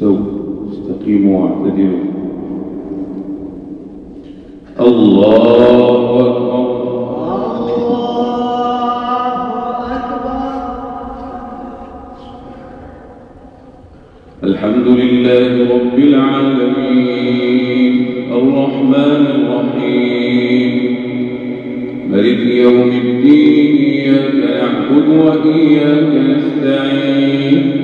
استقيموا واعتدلوا الله أكبر. الحمد لله رب العالمين. الرحمن الرحيم. ملك يوم الدين إياك نعبد وإياك نستعين.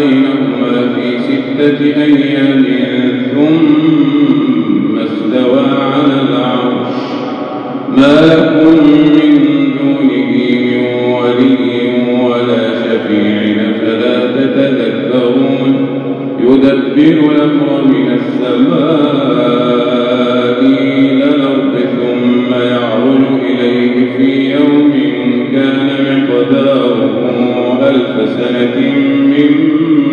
بينهما في ستة أيام ثم استوى على العرش. ما لكم من دونه من ولي ولا شفيع فلا تتذكرون؟ يدبر الأمر من السماء إلى ثم يعرج إليه في يوم كان ألف سنة مما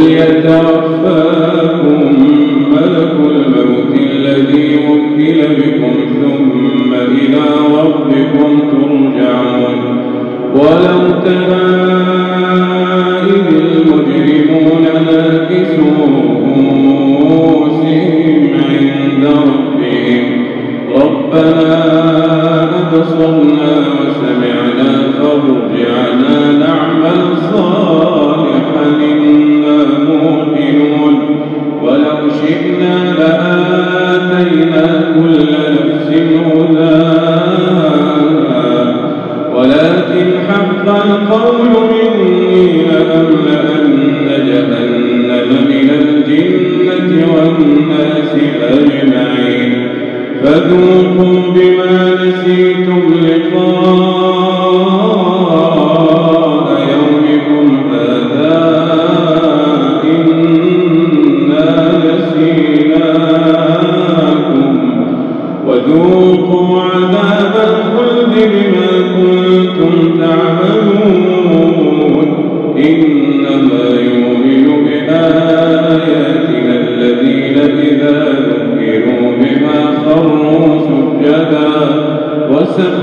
Aleluia. بما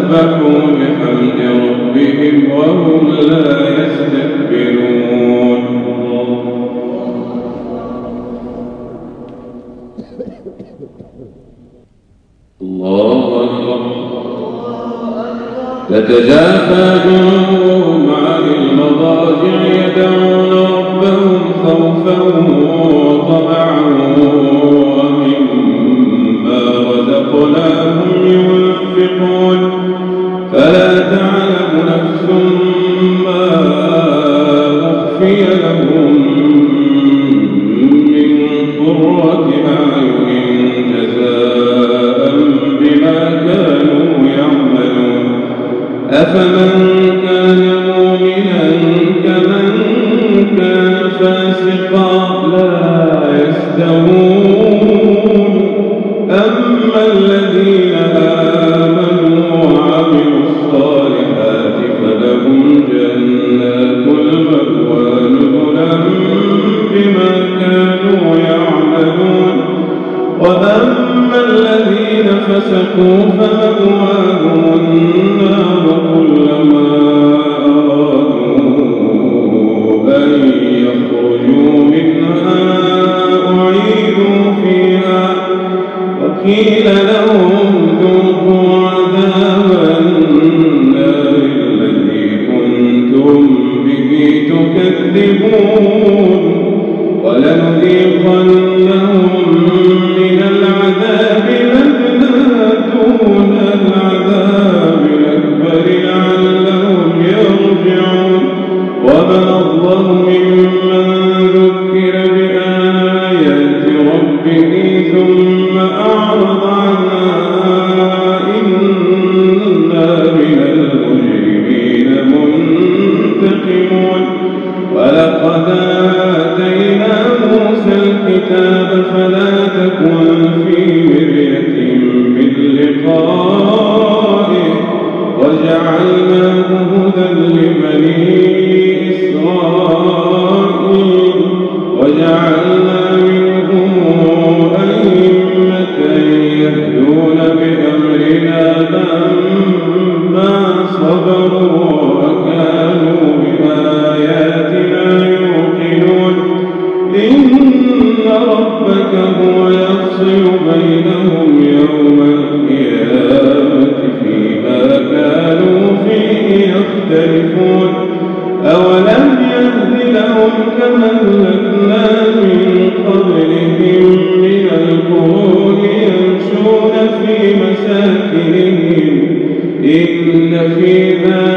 وسبحوا بحمد ربهم وهم لا يستكبرون. الله أكبر. تتجافى جنوبهم يختلفون. أولم يهد كما من قبلهم من القرون يمشون في مساكنهم. إن في ذلك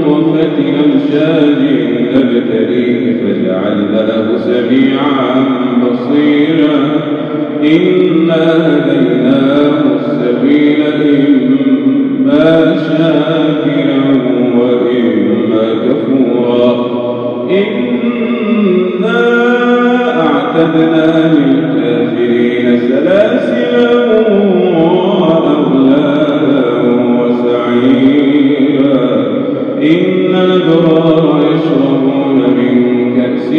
نطفة أمشاج نبتليه سميعا بصيرا. إنا هديناه السبيل إما شاكرا وإما كفورا. إنا أعتدنا من إن الأبرار يشربون من كأس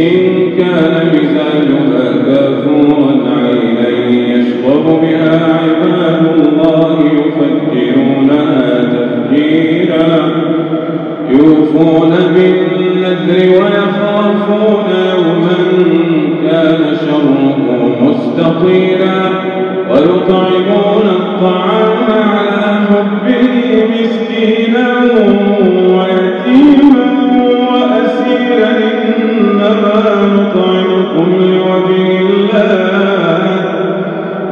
كان مزاجها كافورا عينا يشرب بها عباد الله يفجرونها تفجيرا. يوفون بالنذر ويخافون يوما كان شره مستطيلا. ويطعمون الطعام على حبه مسكينا.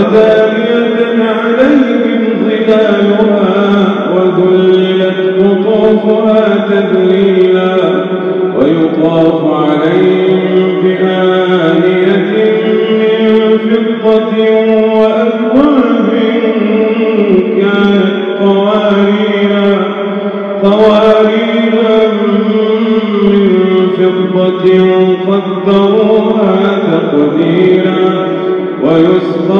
ودانية عليهم ظلالها وذللت قطوفها تذليلا ويطاف عليهم بآنية من فضة وأكواب كانت قواريرا قواريرا من فضة قدروها تقديرا كأسا